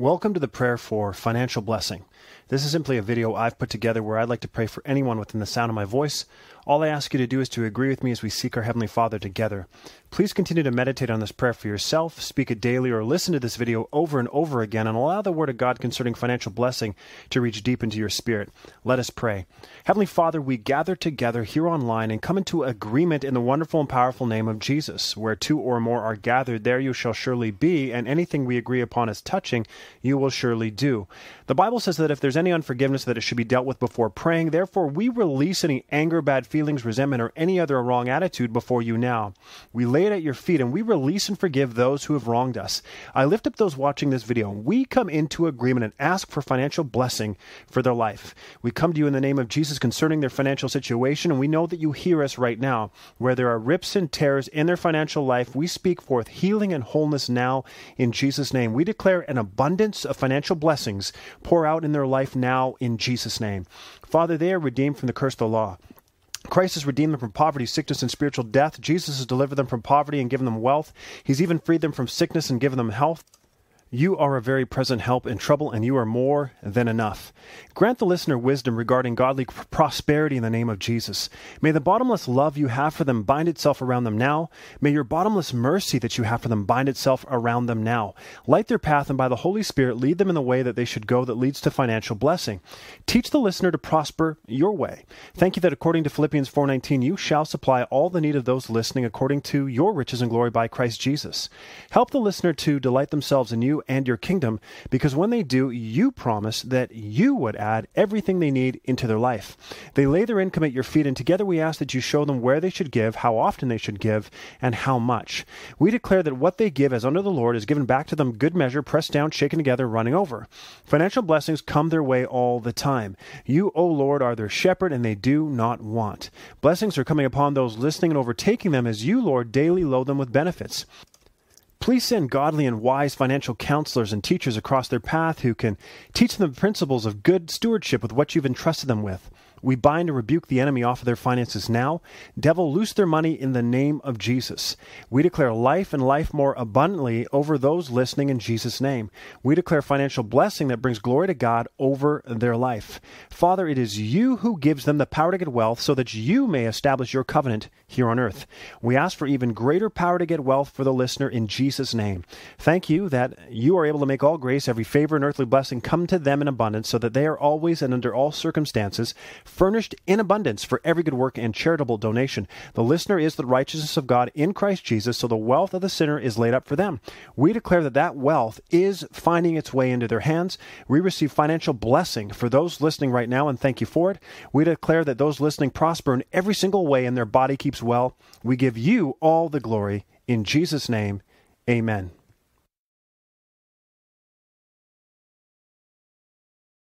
Welcome to the prayer for financial blessing. This is simply a video I've put together where I'd like to pray for anyone within the sound of my voice. All I ask you to do is to agree with me as we seek our Heavenly Father together. Please continue to meditate on this prayer for yourself, speak it daily, or listen to this video over and over again, and allow the Word of God concerning financial blessing to reach deep into your spirit. Let us pray. Heavenly Father, we gather together here online and come into agreement in the wonderful and powerful name of Jesus. Where two or more are gathered, there you shall surely be, and anything we agree upon as touching, you will surely do. The Bible says that if there's any unforgiveness, that it should be dealt with before praying. Therefore, we release any anger, bad feelings, resentment, or any other wrong attitude before you now. We lay it at your feet and we release and forgive those who have wronged us. I lift up those watching this video. We come into agreement and ask for financial blessing for their life. We come to you in the name of Jesus concerning their financial situation, and we know that you hear us right now. Where there are rips and tears in their financial life, we speak forth healing and wholeness now in Jesus' name. We declare an abundance of financial blessings pour out in their life now in Jesus' name. Father, they are redeemed from the curse of the law. Christ has redeemed them from poverty, sickness, and spiritual death. Jesus has delivered them from poverty and given them wealth. He's even freed them from sickness and given them health. You are a very present help in trouble, and you are more than enough. Grant the listener wisdom regarding godly prosperity in the name of Jesus. May the bottomless love you have for them bind itself around them now. May your bottomless mercy that you have for them bind itself around them now. Light their path, and by the Holy Spirit, lead them in the way that they should go that leads to financial blessing. Teach the listener to prosper your way. Thank you that according to Philippians 4:19, you shall supply all the need of those listening according to your riches and glory by Christ Jesus. Help the listener to delight themselves in you and your kingdom, because when they do, you promise that you would add everything they need into their life. They lay their income at your feet, and together we ask that you show them where they should give, how often they should give, and how much. We declare that what they give as under the Lord is given back to them good measure, pressed down, shaken together, running over. Financial blessings come their way all the time. You, O Lord, are their shepherd, and they do not want. Blessings are coming upon those listening and overtaking them as you, Lord, daily load them with benefits. Please send godly and wise financial counselors and teachers across their path who can teach them the principles of good stewardship with what you've entrusted them with. We bind and rebuke the enemy off of their finances now. Devil, loose their money in the name of Jesus. We declare life and life more abundantly over those listening in Jesus' name. We declare financial blessing that brings glory to God over their life. Father, it is you who gives them the power to get wealth so that you may establish your covenant here on earth. We ask for even greater power to get wealth for the listener in Jesus' name. Thank you that you are able to make all grace, every favor, and earthly blessing come to them in abundance so that they are always and under all circumstances furnished in abundance for every good work and charitable donation. The listener is the righteousness of God in Christ Jesus, so the wealth of the sinner is laid up for them. We declare that that wealth is finding its way into their hands. We receive financial blessing for those listening right now, and thank you for it. We declare that those listening prosper in every single way and their body keeps well. We give you all the glory. In Jesus' name, amen.